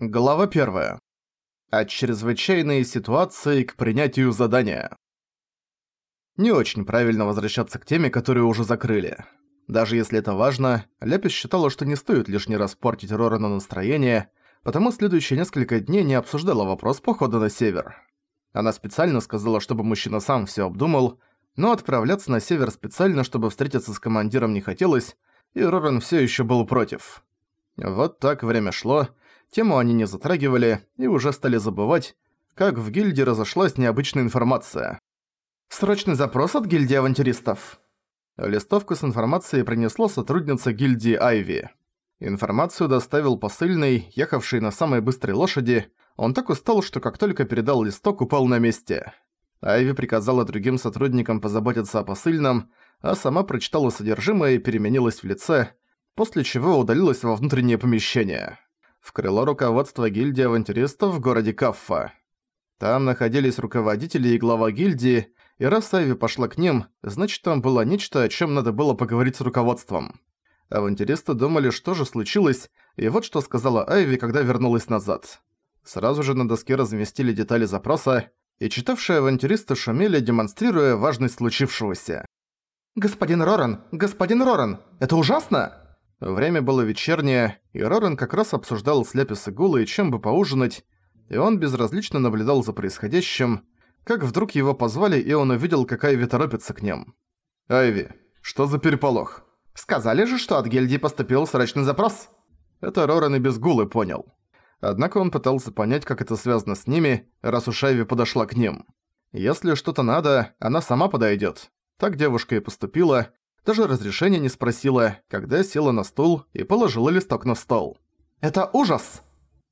Глава 1. От чрезвычайной ситуации к принятию задания. Не очень правильно возвращаться к теме, которую уже закрыли. Даже если это важно, Ляпис считала, что не стоит лишний раз портить Рорану настроение, потому следующие несколько дней не обсуждала вопрос похода на север. Она специально сказала, чтобы мужчина сам всё обдумал, но отправляться на север специально, чтобы встретиться с командиром не хотелось, и Роран всё ещё был против. Вот так время шло, тему они не затрагивали и уже стали забывать, как в гильдии разошлась необычная информация. «Срочный запрос от гильдии авантюристов». Листовку с информацией принесла сотрудница гильдии Айви. Информацию доставил посыльный, ехавший на самой быстрой лошади. Он так устал, что как только передал листок, упал на месте. Айви приказала другим сотрудникам позаботиться о посыльном, а сама прочитала содержимое и переменилась в лице, после чего удалилась во внутреннее помещение в крыло руководства гильдии авантюристов в городе Каффа. Там находились руководители и глава гильдии, и раз Айви пошла к ним, значит там было нечто, о чем надо было поговорить с руководством. Авантюристы думали, что же случилось, и вот что сказала Айви, когда вернулась назад. Сразу же на доске разместили детали запроса, и читавшие авантюристы шумели, демонстрируя важность случившегося. «Господин Роран! Господин Роран! Это ужасно!» Время было вечернее, и Рорен как раз обсуждал с Ляпис и Гулой, чем бы поужинать, и он безразлично наблюдал за происходящим, как вдруг его позвали, и он увидел, как Айви торопится к ним. «Айви, что за переполох?» «Сказали же, что от гильдии поступил срочный запрос». Это Рорен и без Гулы понял. Однако он пытался понять, как это связано с ними, раз уж Айви подошла к ним. Если что-то надо, она сама подойдет. Так девушка и поступила, даже разрешения не спросила, когда села на стул и положила листок на стол. «Это ужас!»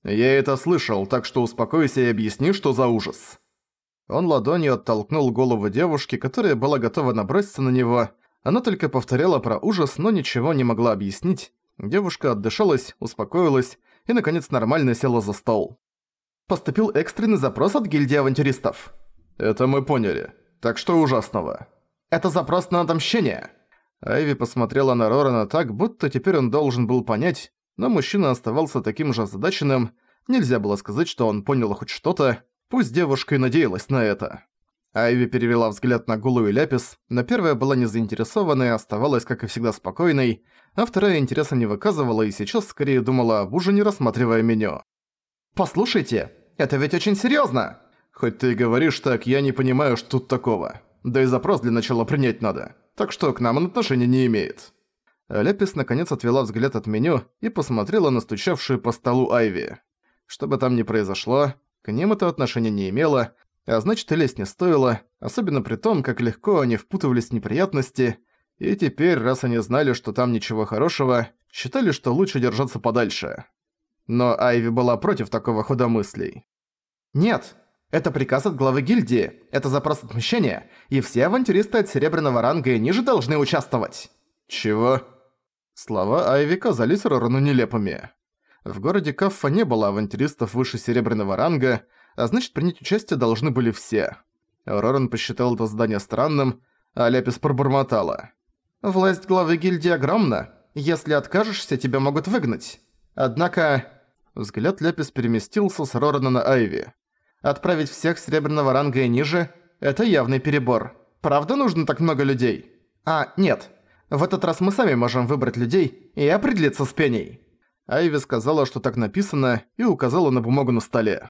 «Я это слышал, так что успокойся и объясни, что за ужас». Он ладонью оттолкнул голову девушки, которая была готова наброситься на него. Она только повторяла про ужас, но ничего не могла объяснить. Девушка отдышалась, успокоилась и, наконец, нормально села за стол. Поступил экстренный запрос от гильдии авантюристов. «Это мы поняли. Так что ужасного?» «Это запрос на отомщение. Айви посмотрела на Рорана так, будто теперь он должен был понять, но мужчина оставался таким же озадаченным, нельзя было сказать, что он понял хоть что-то, пусть девушка и надеялась на это. Айви перевела взгляд на Гулу и Ляпис, но первая была не заинтересована и оставалась, как и всегда, спокойной, а вторая интереса не выказывала и сейчас скорее думала об ужине, рассматривая меню. «Послушайте, это ведь очень серьёзно!» «Хоть ты и говоришь так, я не понимаю, что тут такого. Да и запрос для начала принять надо так что к нам он отношения не имеет». Лепис наконец отвела взгляд от меню и посмотрела на стучавшую по столу Айви. Что бы там ни произошло, к ним это отношение не имело, а значит и лезть не стоило, особенно при том, как легко они впутывались в неприятности, и теперь, раз они знали, что там ничего хорошего, считали, что лучше держаться подальше. Но Айви была против такого хода мыслей. «Нет, это приказ от главы гильдии, это запрос отмщения, и все авантюристы от серебряного ранга и ниже должны участвовать». «Чего?» Слова Айви казались Рорану нелепыми. В городе Каффа не было авантюристов выше серебряного ранга, а значит принять участие должны были все. Роран посчитал это здание странным, а Ляпис пробормотала. «Власть главы гильдии огромна. Если откажешься, тебя могут выгнать. Однако...» Взгляд Ляпис переместился с Рорана на Айви. Отправить всех серебряного ранга и ниже – это явный перебор. Правда нужно так много людей? А, нет. В этот раз мы сами можем выбрать людей и определиться с пеней. Айви сказала, что так написано, и указала на бумагу на столе.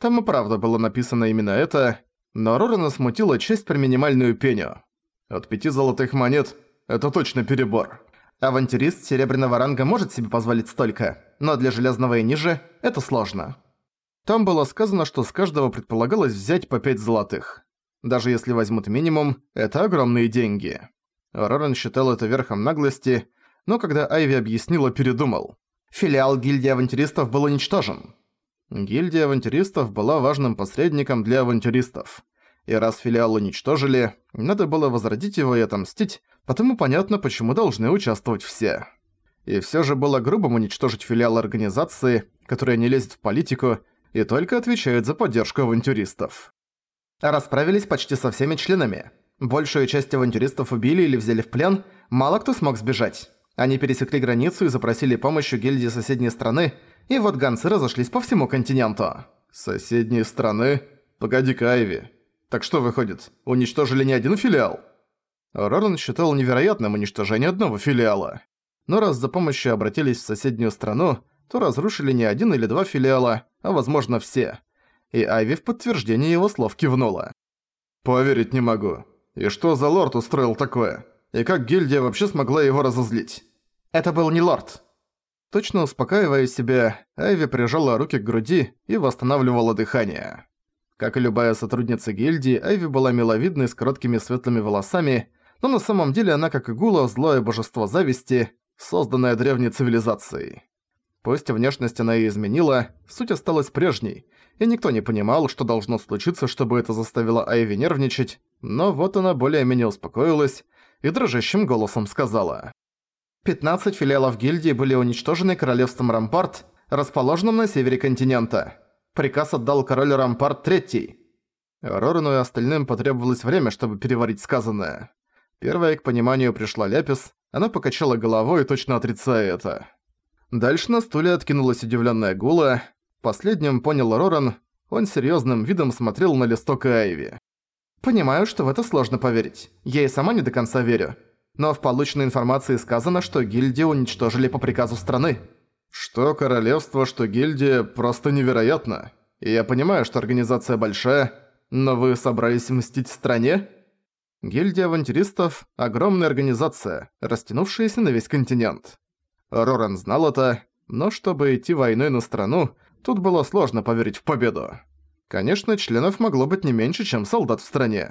Там и правда было написано именно это, но Рорана смутила честь про минимальную пеню. От пяти золотых монет – это точно перебор. Авантюрист серебряного ранга может себе позволить столько, но для железного и ниже – это сложно. Там было сказано, что с каждого предполагалось взять по 5 золотых. Даже если возьмут минимум, это огромные деньги. Роран считал это верхом наглости, но когда Айви объяснила, передумал. Филиал гильдии авантюристов был уничтожен. Гильдия авантюристов была важным посредником для авантюристов. И раз филиал уничтожили, надо было возродить его и отомстить, потому понятно, почему должны участвовать все. И всё же было грубым уничтожить филиал организации, которая не лезет в политику и только отвечают за поддержку авантюристов. Расправились почти со всеми членами. Большую часть авантюристов убили или взяли в плен, мало кто смог сбежать. Они пересекли границу и запросили помощь у гильдии соседней страны, и вот гонцы разошлись по всему континенту. Соседние страны? Погоди-ка, Айви. Так что выходит, уничтожили не один филиал? Роран считал невероятным уничтожение одного филиала. Но раз за помощью обратились в соседнюю страну, то разрушили не один или два филиала, а возможно все. И Айви в подтверждение его слов кивнула. «Поверить не могу. И что за лорд устроил такое? И как гильдия вообще смогла его разозлить?» «Это был не лорд». Точно успокаивая себя, Айви прижала руки к груди и восстанавливала дыхание. Как и любая сотрудница гильдии, Айви была миловидной с короткими светлыми волосами, но на самом деле она, как и Гула, злое божество зависти, созданное древней цивилизацией. Пусть внешность она и изменила, суть осталась прежней, и никто не понимал, что должно случиться, чтобы это заставило Айви нервничать, но вот она более-менее успокоилась и дрожащим голосом сказала. «15 филиалов гильдии были уничтожены королевством Рампарт, расположенным на севере континента. Приказ отдал король Рампарт Третий». Рорану и остальным потребовалось время, чтобы переварить сказанное. Первая к пониманию пришла Ляпис, она покачала головой, точно отрицая это. Дальше на стуле откинулась удивленная Гула. Последним понял Роран, он серьезным видом смотрел на листок Айви. «Понимаю, что в это сложно поверить. Я и сама не до конца верю. Но в полученной информации сказано, что гильдию уничтожили по приказу страны». «Что королевство, что гильдия, просто невероятно. И я понимаю, что организация большая, но вы собрались мстить стране?» Гильдия авантюристов – огромная организация, растянувшаяся на весь континент. Роран знал это, но чтобы идти войной на страну, тут было сложно поверить в победу. Конечно, членов могло быть не меньше, чем солдат в стране.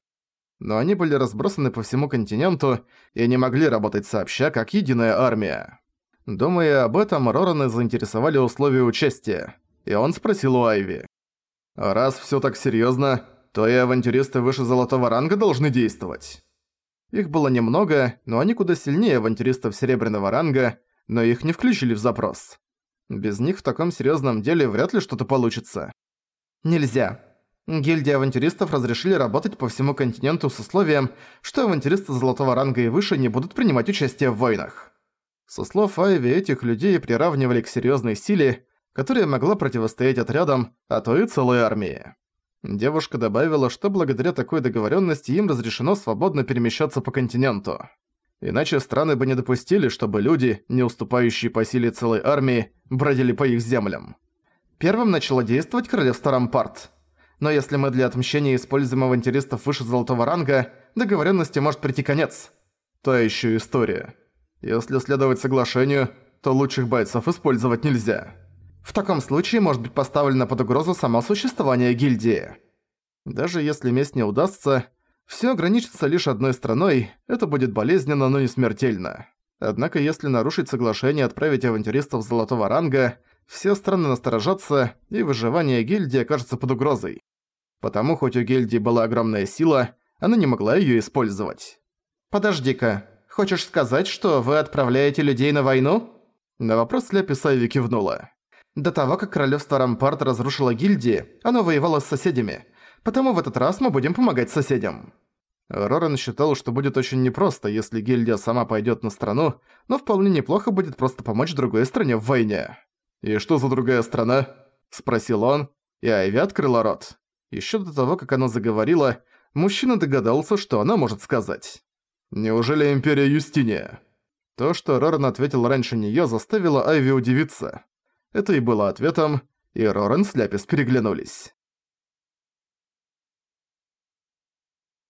Но они были разбросаны по всему континенту и не могли работать сообща, как единая армия. Думая об этом, Рорана заинтересовали условия участия, и он спросил у Айви. «Раз всё так серьёзно, то и авантюристы выше золотого ранга должны действовать. Их было немного, но они куда сильнее авантюристов серебряного ранга, но их не включили в запрос. Без них в таком серьезном деле вряд ли что-то получится. Нельзя. Гильдия авантюристов разрешили работать по всему континенту с условием, что авантюристы золотого ранга и выше не будут принимать участие в войнах. Со слов Айви, этих людей приравнивали к серьезной силе, которая могла противостоять отрядам, а то и целой армии. Девушка добавила, что благодаря такой договоренности им разрешено свободно перемещаться по континенту. Иначе страны бы не допустили, чтобы люди, не уступающие по силе целой армии, бродили по их землям. Первым начало действовать королевство Рампарт. Но если мы для отмщения используем авантюристов выше золотого ранга, договоренности может прийти конец. То еще история. Если следовать соглашению, то лучших бойцов использовать нельзя. В таком случае может быть поставлено под угрозу само существование гильдии. Даже если месть не удастся, все ограничится лишь одной страной, это будет болезненно, но не смертельно. Однако если нарушить соглашение и отправить авантюристов золотого ранга, все страны насторожатся, и выживание гильдии окажется под угрозой. Потому хоть у гильдии была огромная сила, она не могла её использовать. «Подожди-ка, хочешь сказать, что вы отправляете людей на войну?» На вопрос Ляписа Иви кивнула. До того, как королевство Рампарт разрушило гильдии, оно воевало с соседями. Потому в этот раз мы будем помогать соседям. Рорен считал, что будет очень непросто, если гильдия сама пойдет на страну, но вполне неплохо будет просто помочь другой стране в войне. «И что за другая страна?» – спросил он, и Айви открыла рот. Еще до того, как она заговорила, мужчина догадался, что она может сказать. «Неужели Империя Юстиния?» То, что Рорен ответил раньше неё, заставило Айви удивиться. Это и было ответом, и Рорен с Ляпис переглянулись.